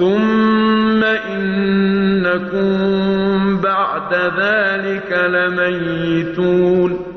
ثُمَّ إِنَّكُم بَعْدَ ذَٰلِكَ لَمَيِّتُونَ